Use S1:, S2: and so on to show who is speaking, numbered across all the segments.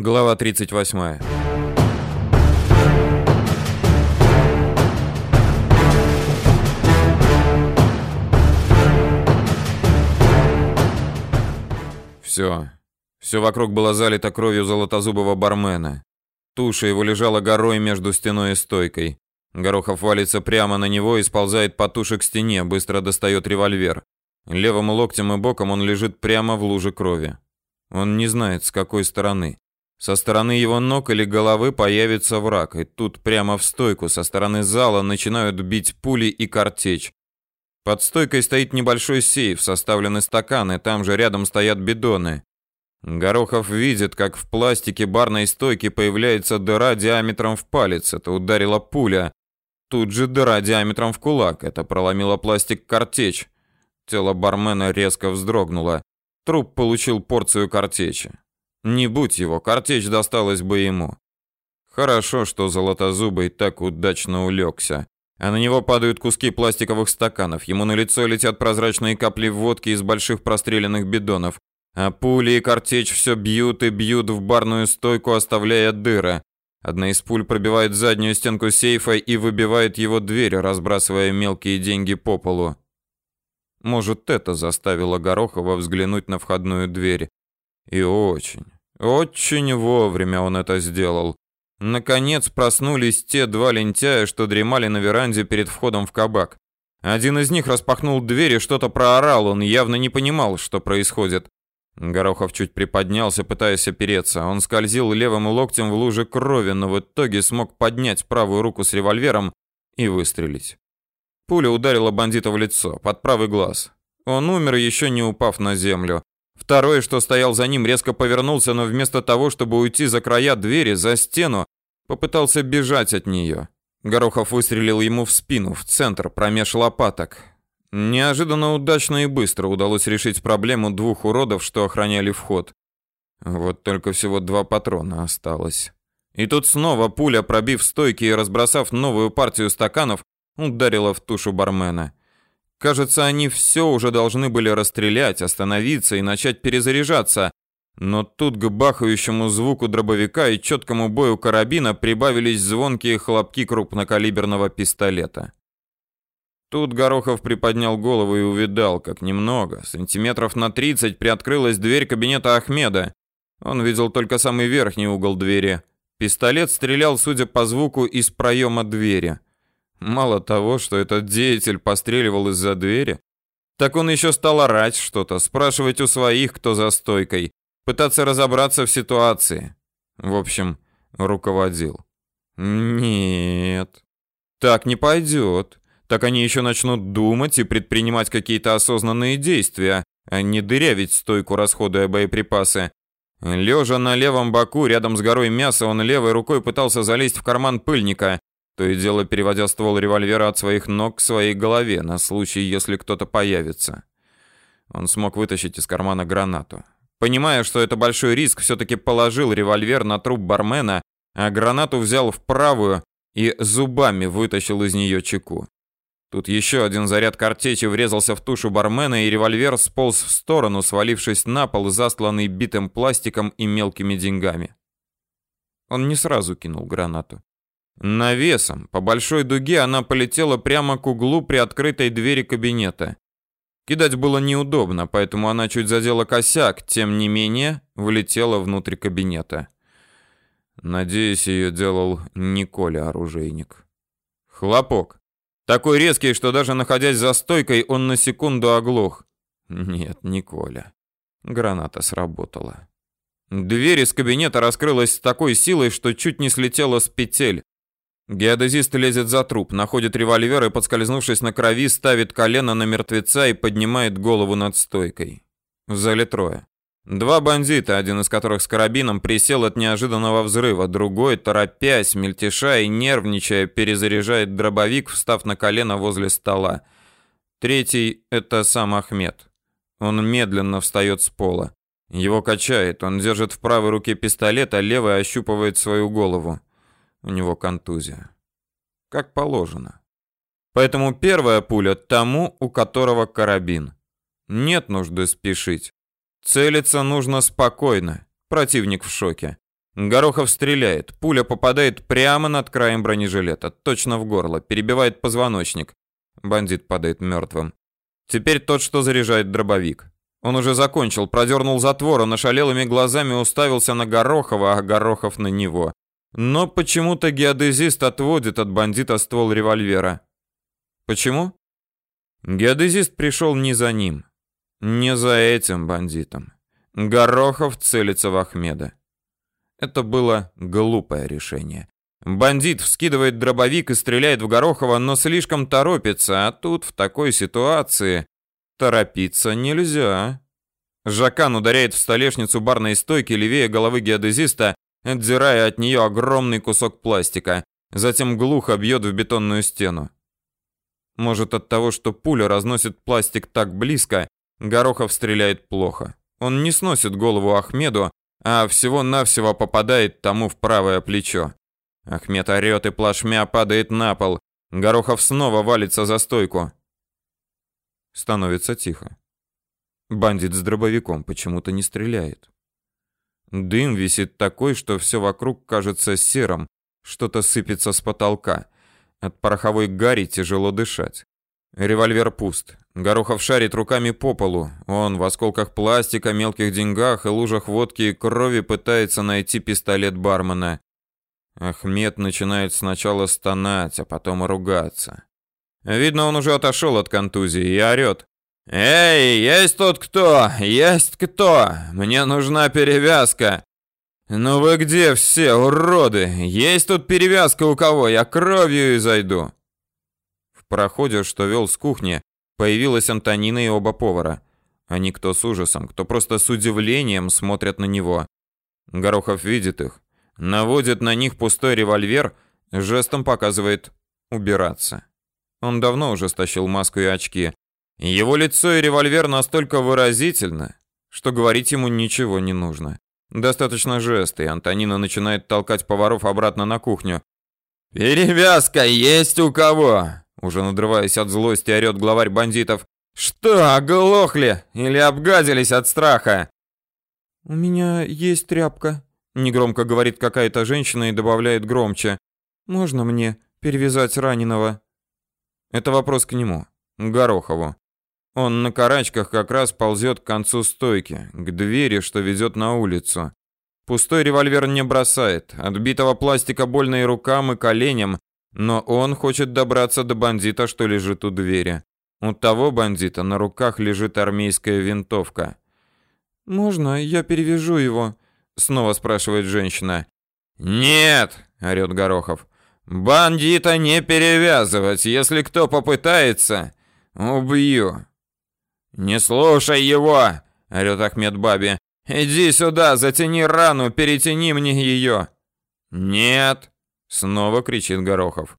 S1: Глава 38. Все. Все вокруг было залито кровью золотозубого бармена. Туша его лежала горой между стеной и стойкой. Горохов валится прямо на него и сползает по туше к стене, быстро достает револьвер. Левым локтем и боком он лежит прямо в луже крови. Он не знает, с какой стороны. Со стороны его ног или головы появится враг, и тут прямо в стойку со стороны зала начинают бить пули и картечь. Под стойкой стоит небольшой сейф, составленный стаканы, там же рядом стоят бидоны. Горохов видит, как в пластике барной стойки появляется дыра диаметром в палец, это ударила пуля. Тут же дыра диаметром в кулак, это проломила пластик картечь. Тело бармена резко вздрогнуло. Труп получил порцию картечи. Не будь его, картечь досталась бы ему. Хорошо, что Золотозубый так удачно улегся. А на него падают куски пластиковых стаканов. Ему на лицо летят прозрачные капли водки из больших простреленных бидонов. А пули и картечь все бьют и бьют в барную стойку, оставляя дыры. Одна из пуль пробивает заднюю стенку сейфа и выбивает его дверь, разбрасывая мелкие деньги по полу. Может, это заставило Горохова взглянуть на входную дверь. И очень, очень вовремя он это сделал. Наконец проснулись те два лентяя, что дремали на веранде перед входом в кабак. Один из них распахнул дверь и что-то проорал, он явно не понимал, что происходит. Горохов чуть приподнялся, пытаясь опереться. Он скользил левым локтем в луже крови, но в итоге смог поднять правую руку с револьвером и выстрелить. Пуля ударила бандита в лицо, под правый глаз. Он умер, еще не упав на землю. Второй, что стоял за ним, резко повернулся, но вместо того, чтобы уйти за края двери, за стену, попытался бежать от нее. Горохов выстрелил ему в спину, в центр, промеж лопаток. Неожиданно удачно и быстро удалось решить проблему двух уродов, что охраняли вход. Вот только всего два патрона осталось. И тут снова пуля, пробив стойки и разбросав новую партию стаканов, ударила в тушу бармена. Кажется, они все уже должны были расстрелять, остановиться и начать перезаряжаться. Но тут к бахающему звуку дробовика и четкому бою карабина прибавились звонкие хлопки крупнокалиберного пистолета. Тут Горохов приподнял голову и увидал, как немного, сантиметров на 30, приоткрылась дверь кабинета Ахмеда. Он видел только самый верхний угол двери. Пистолет стрелял, судя по звуку, из проема двери. Мало того, что этот деятель постреливал из-за двери, так он еще стал орать что-то, спрашивать у своих, кто за стойкой, пытаться разобраться в ситуации. В общем, руководил. Нет, так не пойдет. Так они еще начнут думать и предпринимать какие-то осознанные действия, а не дырявить стойку, расходуя боеприпасы. Лежа на левом боку, рядом с горой мяса, он левой рукой пытался залезть в карман пыльника, то и дело переводя ствол револьвера от своих ног к своей голове на случай, если кто-то появится. Он смог вытащить из кармана гранату. Понимая, что это большой риск, все-таки положил револьвер на труп бармена, а гранату взял в правую и зубами вытащил из нее чеку. Тут еще один заряд картечи врезался в тушу бармена, и револьвер сполз в сторону, свалившись на пол, застланный битым пластиком и мелкими деньгами. Он не сразу кинул гранату. Навесом, по большой дуге она полетела прямо к углу при открытой двери кабинета. Кидать было неудобно, поэтому она чуть задела косяк, тем не менее, влетела внутрь кабинета. Надеюсь, ее делал не Коля оружейник. Хлопок. Такой резкий, что даже находясь за стойкой, он на секунду оглох. Нет, не Коля. Граната сработала. Дверь из кабинета раскрылась с такой силой, что чуть не слетела с петель. Геодезист лезет за труп, находит револьвер и, подскользнувшись на крови, ставит колено на мертвеца и поднимает голову над стойкой. В зале трое. Два бандита, один из которых с карабином присел от неожиданного взрыва, другой, торопясь, мельтеша и нервничая, перезаряжает дробовик, встав на колено возле стола. Третий — это сам Ахмед. Он медленно встает с пола. Его качает, он держит в правой руке пистолет, а левой ощупывает свою голову. У него контузия. Как положено. Поэтому первая пуля тому, у которого карабин. Нет нужды спешить. Целиться нужно спокойно. Противник в шоке. Горохов стреляет. Пуля попадает прямо над краем бронежилета, точно в горло, перебивает позвоночник. Бандит падает мертвым. Теперь тот, что заряжает дробовик. Он уже закончил, продернул затвор, он ошалелыми глазами уставился на Горохова, а Горохов на него. Но почему-то геодезист отводит от бандита ствол револьвера. Почему? Геодезист пришел не за ним, не за этим бандитом. Горохов целится в Ахмеда. Это было глупое решение. Бандит вскидывает дробовик и стреляет в Горохова, но слишком торопится, а тут в такой ситуации торопиться нельзя. Жакан ударяет в столешницу барной стойки левее головы геодезиста, отдирая от нее огромный кусок пластика, затем глухо бьет в бетонную стену. Может, от того, что пуля разносит пластик так близко, Горохов стреляет плохо. Он не сносит голову Ахмеду, а всего-навсего попадает тому в правое плечо. Ахмед орет и плашмя падает на пол. Горохов снова валится за стойку. Становится тихо. Бандит с дробовиком почему-то не стреляет. Дым висит такой, что все вокруг кажется серым, что-то сыпется с потолка. От пороховой гари тяжело дышать. Револьвер пуст. Горохов шарит руками по полу. Он в осколках пластика, мелких деньгах и лужах водки и крови пытается найти пистолет бармена. Ахмед начинает сначала стонать, а потом ругаться. Видно, он уже отошел от контузии и орет. «Эй, есть тут кто? Есть кто? Мне нужна перевязка!» «Ну вы где все, уроды? Есть тут перевязка у кого? Я кровью и зайду!» В проходе, что вел с кухни, появилась Антонина и оба повара. Они кто с ужасом, кто просто с удивлением смотрят на него. Горохов видит их, наводит на них пустой револьвер, жестом показывает убираться. Он давно уже стащил маску и очки. Его лицо и револьвер настолько выразительны, что говорить ему ничего не нужно. Достаточно жеста, и Антонина начинает толкать поваров обратно на кухню. «Перевязка есть у кого?» Уже надрываясь от злости, орет главарь бандитов. «Что, оглохли? Или обгадились от страха?»
S2: «У меня есть тряпка», — негромко говорит какая-то женщина и добавляет громче. «Можно мне перевязать раненого?»
S1: Это вопрос к нему, Горохову. Он на карачках как раз ползет к концу стойки, к двери, что ведет на улицу. Пустой револьвер не бросает, отбитого пластика больно и рукам, и коленям, но он хочет добраться до бандита, что лежит у двери. У того бандита на руках лежит армейская винтовка.
S2: «Можно я перевяжу его?» — снова спрашивает женщина.
S1: «Нет!» — орёт Горохов. Бандита не перевязывать, если кто попытается, убью. Не слушай его, орёт Ахмед Баби. Иди сюда, затяни рану, перетяни мне ее. Нет, снова кричит Горохов.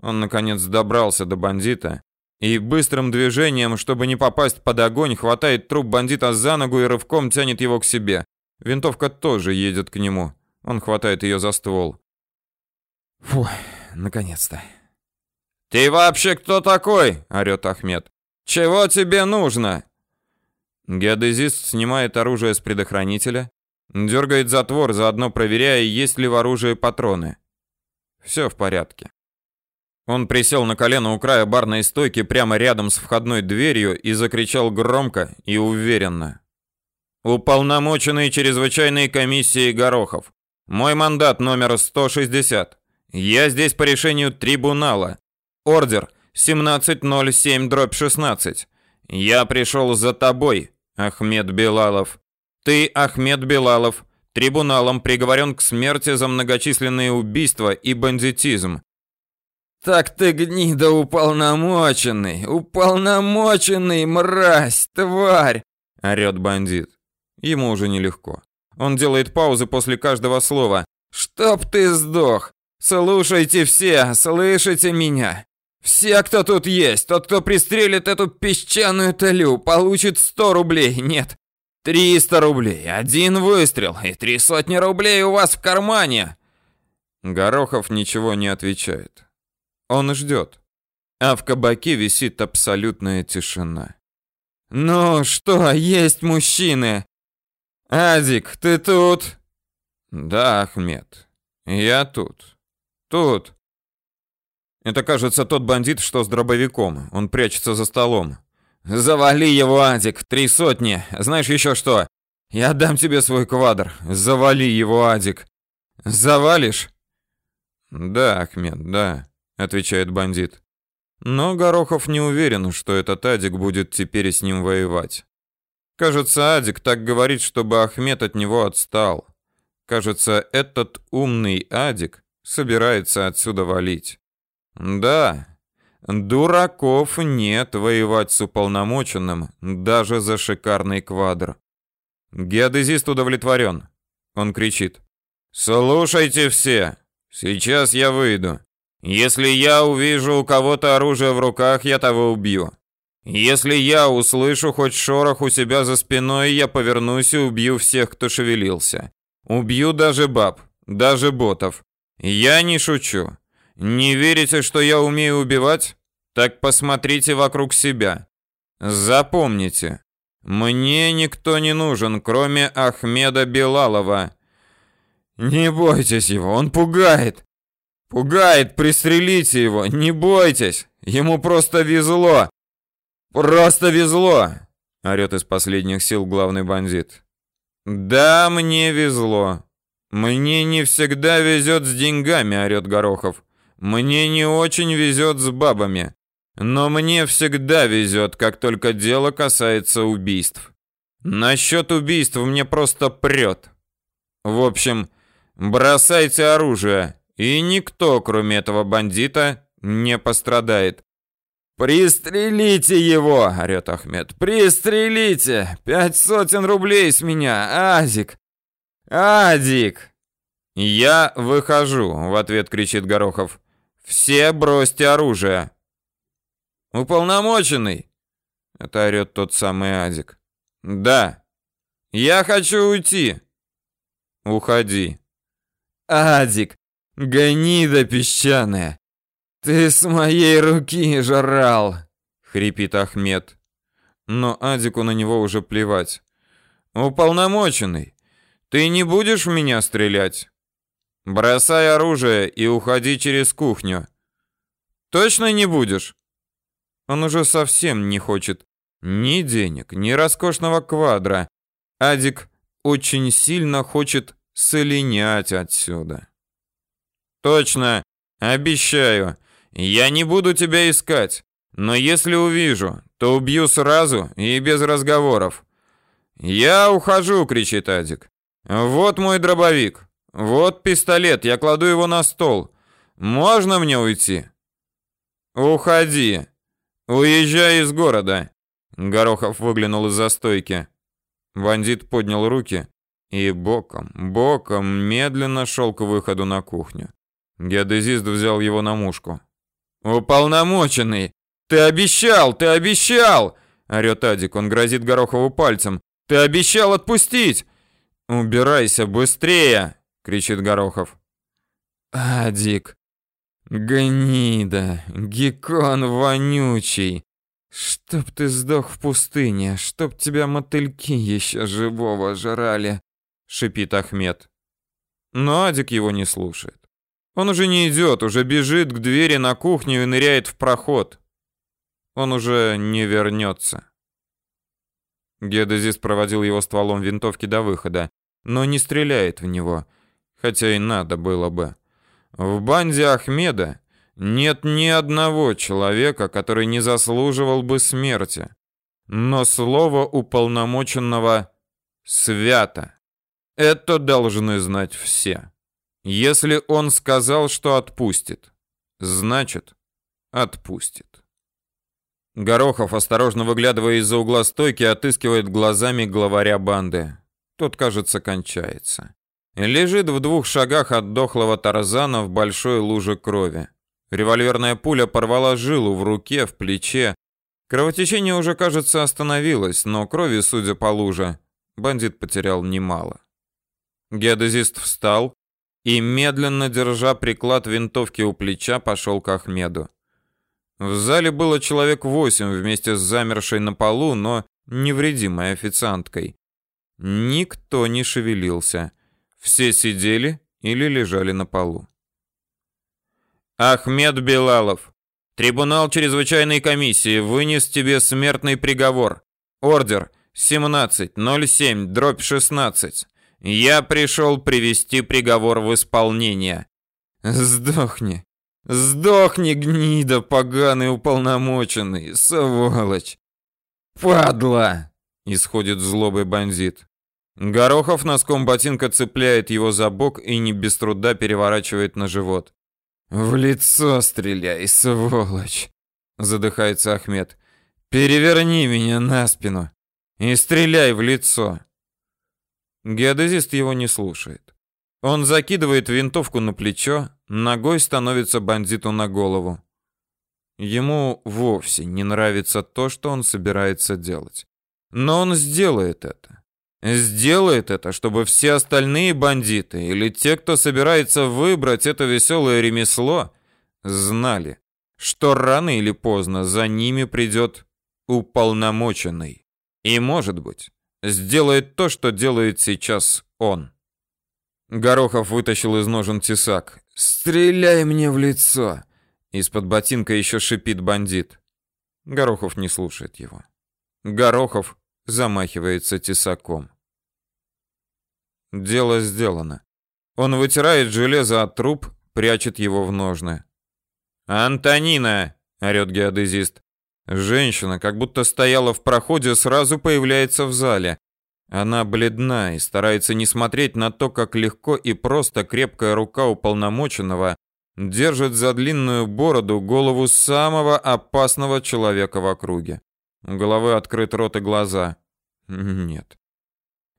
S1: Он наконец добрался до бандита и быстрым движением, чтобы не попасть под огонь, хватает труп бандита за ногу и рывком тянет его к себе. Винтовка тоже едет к нему. Он хватает ее за ствол.
S2: Фу, наконец-то.
S1: Ты вообще кто такой? орёт Ахмед. Чего тебе нужно? Геодезист снимает оружие с предохранителя, дергает затвор, заодно проверяя, есть ли в оружии патроны. Все в порядке. Он присел на колено у края барной стойки прямо рядом с входной дверью и закричал громко и уверенно. Уполномоченный чрезвычайной комиссией Горохов. Мой мандат номер 160. Я здесь по решению трибунала. Ордер 1707-16. Я пришел за тобой, Ахмед Белалов. Ты, Ахмед Белалов, трибуналом приговорен к смерти за многочисленные убийства и бандитизм. Так ты гнида уполномоченный, уполномоченный, мразь, тварь, орёт бандит. Ему уже нелегко. Он делает паузы после каждого слова. Чтоб ты сдох. Слушайте все, слышите меня? Все, кто тут есть, тот, кто пристрелит эту песчаную талю, получит 100 рублей. Нет, 300 рублей. Один выстрел и три сотни рублей у вас в кармане. Горохов ничего не отвечает. Он ждет. А в кабаке висит абсолютная тишина. Ну что, есть мужчины? Адик, ты тут? Да, Ахмед. Я тут. Тут.
S2: Это, кажется, тот бандит, что с дробовиком. Он прячется за столом.
S1: Завали его, Адик, три сотни. Знаешь еще что? Я дам тебе свой квадр. Завали его, Адик. Завалишь?
S2: Да, Ахмед, да, отвечает бандит. Но Горохов не уверен, что этот Адик будет теперь с ним воевать. Кажется, Адик так говорит, чтобы Ахмед от него отстал. Кажется, этот умный Адик собирается отсюда валить. Да, дураков нет воевать с уполномоченным даже за шикарный квадр. Геодезист удовлетворен. Он кричит. «Слушайте все! Сейчас я выйду. Если я увижу у кого-то оружие в руках, я того убью. Если я услышу хоть шорох у себя за спиной, я повернусь и убью всех, кто шевелился. Убью даже баб, даже ботов. Я не шучу. Не верите, что я умею убивать? Так посмотрите вокруг себя. Запомните, мне никто не нужен, кроме Ахмеда Белалова. Не бойтесь его, он пугает. Пугает, пристрелите его, не бойтесь. Ему просто везло. Просто везло, орёт из последних сил главный бандит. Да, мне везло. Мне не всегда везет с деньгами, орёт Горохов. Мне не очень везет с бабами, но мне всегда везет, как только дело касается убийств. Насчет убийств мне просто прет. В общем, бросайте оружие, и никто, кроме этого бандита, не пострадает. «Пристрелите его!» — орёт Ахмед. «Пристрелите! Пять сотен рублей с меня, Азик! Адик!» «Я выхожу!» — в ответ кричит Горохов. Все бросьте оружие. Уполномоченный. Это орёт тот самый Адик. Да. Я хочу уйти. Уходи. Адик, гнида песчаная. Ты с моей руки жрал, хрипит Ахмед. Но Адику на него уже плевать. Уполномоченный, ты не будешь в меня стрелять? Бросай оружие и уходи через кухню. Точно не будешь? Он уже совсем не хочет ни денег, ни роскошного квадра. Адик очень сильно хочет солинять отсюда. Точно, обещаю. Я не буду тебя искать, но если увижу, то убью сразу и без разговоров. Я ухожу, кричит Адик. Вот мой дробовик. Вот пистолет, я кладу его на стол. Можно мне уйти? Уходи. Уезжай из города. Горохов выглянул из-за стойки. Бандит поднял руки и боком, боком медленно шел к выходу на кухню. Геодезист взял его на мушку. «Уполномоченный! Ты обещал! Ты обещал!» Орет Адик, он грозит Горохову пальцем. «Ты обещал отпустить! Убирайся быстрее!» Кричит Горохов. Адик, гнида, геккон вонючий. Чтоб ты сдох в пустыне, чтоб тебя мотыльки еще живого жрали, шипит Ахмед. Но Адик его не слушает. Он уже не идет, уже бежит к двери на кухню и ныряет в проход. Он уже не вернется. Гедезис проводил его стволом винтовки до выхода, но не стреляет в него хотя и надо было бы. В банде Ахмеда нет ни одного человека, который не заслуживал бы смерти. Но слово уполномоченного свято. Это должны знать все. Если он сказал, что отпустит, значит, отпустит. Горохов, осторожно выглядывая из-за угла стойки, отыскивает глазами главаря банды. Тот, кажется, кончается лежит в двух шагах от дохлого Тарзана в большой луже крови. Револьверная пуля порвала жилу в руке, в плече. Кровотечение уже, кажется, остановилось, но крови, судя по луже, бандит потерял немало. Геодезист встал и, медленно держа приклад винтовки у плеча, пошел к Ахмеду. В зале было человек восемь вместе с замершей на полу, но невредимой официанткой. Никто не шевелился.
S1: Все сидели или лежали на полу. Ахмед Белалов, трибунал чрезвычайной комиссии вынес тебе смертный приговор. Ордер 17.07-16. Я пришел привести приговор в исполнение. Сдохни. Сдохни, гнида, поганый уполномоченный, сволочь. Падла! Исходит злобый бандит. Горохов носком ботинка цепляет его за бок и не без труда переворачивает на живот. В лицо стреляй, сволочь, задыхается Ахмед. Переверни меня на спину и стреляй в лицо. Геодезист его не слушает. Он закидывает винтовку на плечо, ногой становится бандиту на голову. Ему вовсе не нравится то, что он собирается делать. Но он сделает это. Сделает это, чтобы все остальные бандиты или те, кто собирается выбрать это веселое ремесло, знали, что рано или поздно за ними придет уполномоченный. И, может быть, сделает то, что делает сейчас он. Горохов вытащил из ножен тесак. «Стреляй мне в лицо!» Из-под ботинка еще шипит бандит. Горохов не слушает его. Горохов замахивается тесаком. Дело сделано. Он вытирает железо от труб, прячет его в ножны. «Антонина!» — орёт геодезист. Женщина, как будто стояла в проходе, сразу появляется в зале. Она бледна и старается не смотреть на то, как легко и просто крепкая рука уполномоченного держит за длинную бороду голову самого опасного человека в округе. У головы открыт рот и глаза. Нет.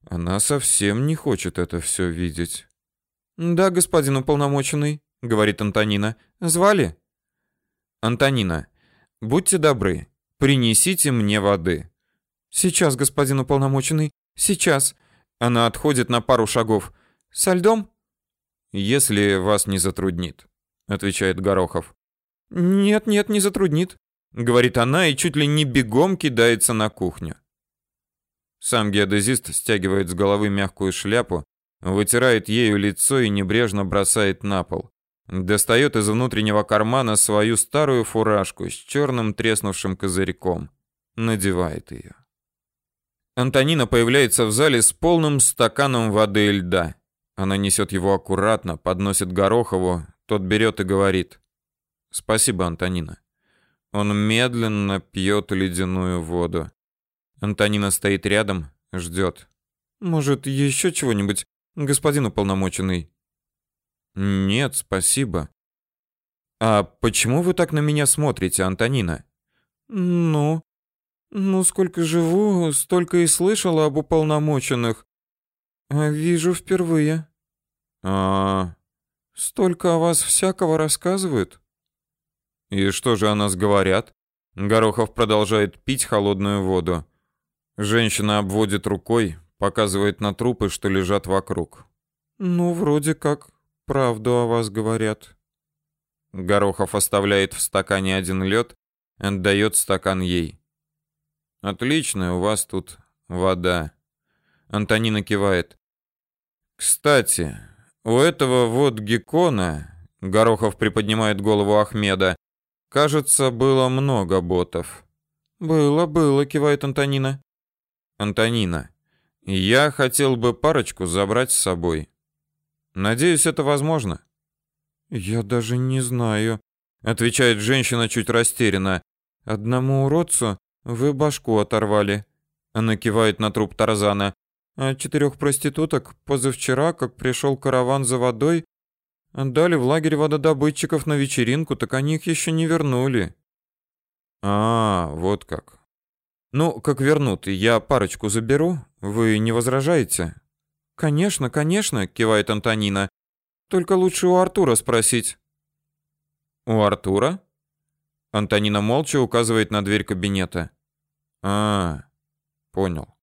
S1: Она совсем не хочет это все видеть. Да, господин уполномоченный, говорит Антонина. Звали? Антонина, будьте добры, принесите мне воды. Сейчас, господин уполномоченный, сейчас. Она отходит на пару шагов. Со льдом? Если вас не затруднит, отвечает Горохов. Нет, нет, не затруднит, говорит она и чуть ли не бегом кидается на кухню. Сам геодезист стягивает с головы мягкую шляпу, вытирает ею лицо и небрежно бросает на пол. Достает из внутреннего кармана свою старую фуражку с черным треснувшим козырьком. Надевает ее. Антонина появляется в зале с полным стаканом воды и льда. Она несет его аккуратно, подносит Горохову, тот берет и говорит: "Спасибо, Антонина". Он медленно пьет ледяную воду. Антонина стоит рядом, ждет. Может, еще чего-нибудь, господин уполномоченный? Нет, спасибо. А почему вы так на меня смотрите, Антонина? Ну, ну сколько живу, столько и слышала об уполномоченных. А вижу впервые. А, столько о вас всякого рассказывают. И что же о нас говорят? Горохов продолжает пить холодную воду. Женщина обводит рукой, показывает на трупы, что лежат вокруг. Ну, вроде как правду о вас говорят. Горохов оставляет в стакане один лед, отдает стакан ей. Отличная у вас тут вода. Антонина кивает. Кстати, у этого вот геккона, Горохов приподнимает голову Ахмеда, кажется, было много ботов. Было, было, кивает Антонина. Антонина, я хотел бы парочку забрать с собой. Надеюсь, это возможно. Я даже не знаю, отвечает женщина чуть растерянно. Одному уродцу вы башку оторвали. Она кивает на труп Тарзана. А четырех проституток позавчера, как пришел караван за водой, отдали в лагерь вододобытчиков на вечеринку, так они их еще не вернули. А, вот как. Ну, как вернут, я парочку заберу. Вы не возражаете? Конечно, конечно, кивает Антонина. Только лучше у Артура спросить. У Артура? Антонина молча указывает на дверь кабинета. А, понял.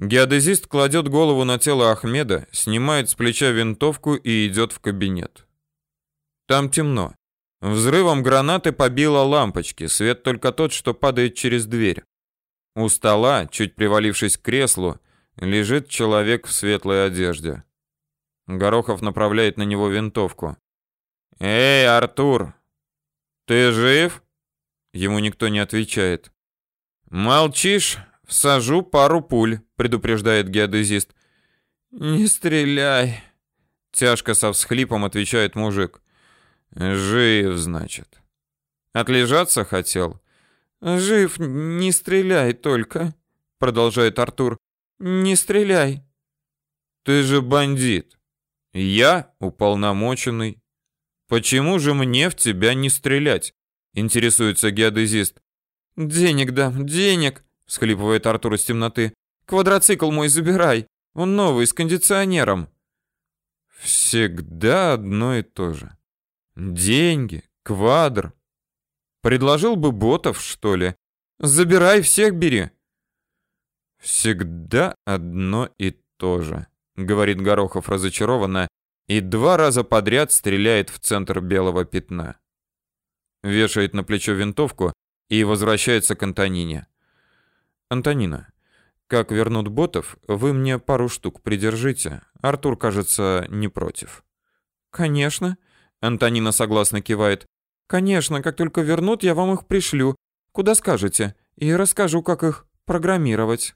S1: Геодезист кладет голову на тело Ахмеда, снимает с плеча винтовку и идет в кабинет. Там темно. Взрывом гранаты побило лампочки, свет только тот, что падает через дверь. У стола, чуть привалившись к креслу, лежит человек в светлой одежде. Горохов направляет на него винтовку. Эй, Артур, ты жив? Ему никто не отвечает. Молчишь? Всажу пару пуль, предупреждает геодезист. Не стреляй, тяжко со всхлипом отвечает мужик. Жив, значит. Отлежаться хотел? Жив, не стреляй только, продолжает Артур. Не стреляй. Ты же бандит. Я уполномоченный. Почему же мне в тебя не стрелять? Интересуется геодезист. Денег дам, денег, всхлипывает Артур из темноты. Квадроцикл мой забирай. Он новый, с кондиционером. Всегда одно и то же. Деньги, квадр. Предложил бы ботов, что ли? Забирай, всех бери. Всегда одно и то же, говорит Горохов разочарованно и два раза подряд стреляет в центр белого пятна. Вешает на плечо винтовку и возвращается к Антонине. Антонина, как вернут ботов, вы мне пару штук придержите. Артур, кажется, не против. Конечно, Антонина согласно кивает. Конечно, как только вернут, я вам их пришлю. Куда скажете? И расскажу, как их программировать.